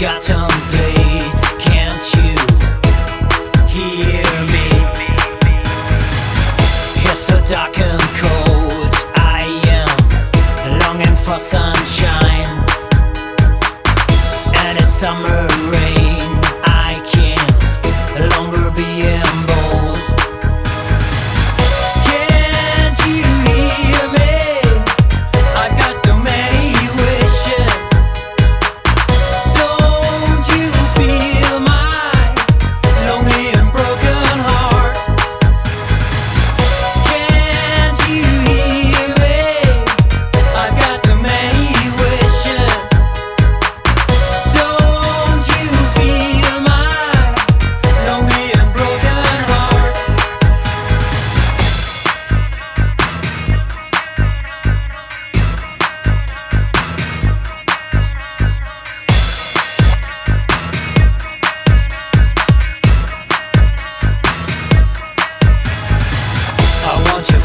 forgotten place. Can't you hear me? It's so dark and cold. I am longing for sunshine and it's summer rain.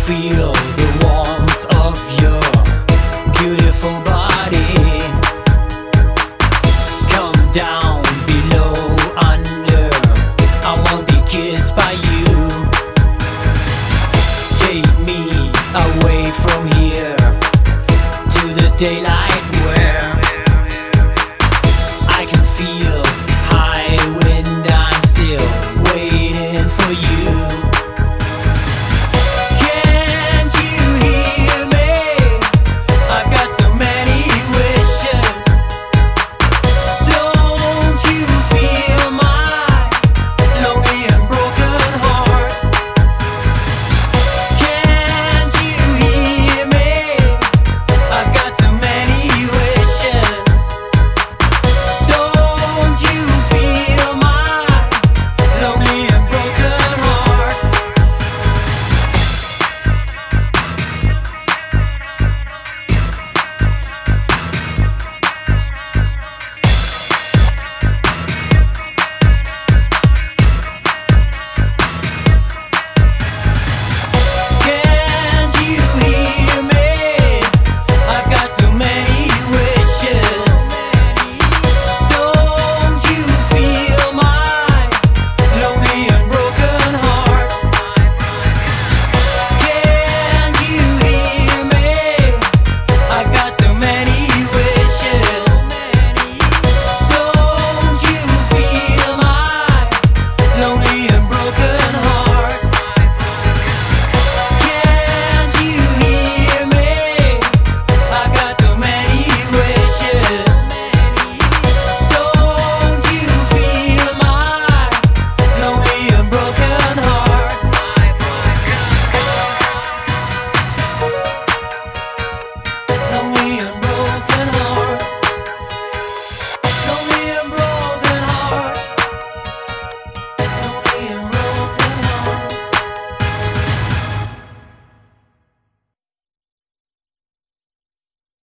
feel the warmth of your beautiful body. Come down below under. I wanna be kissed by you. Take me away from here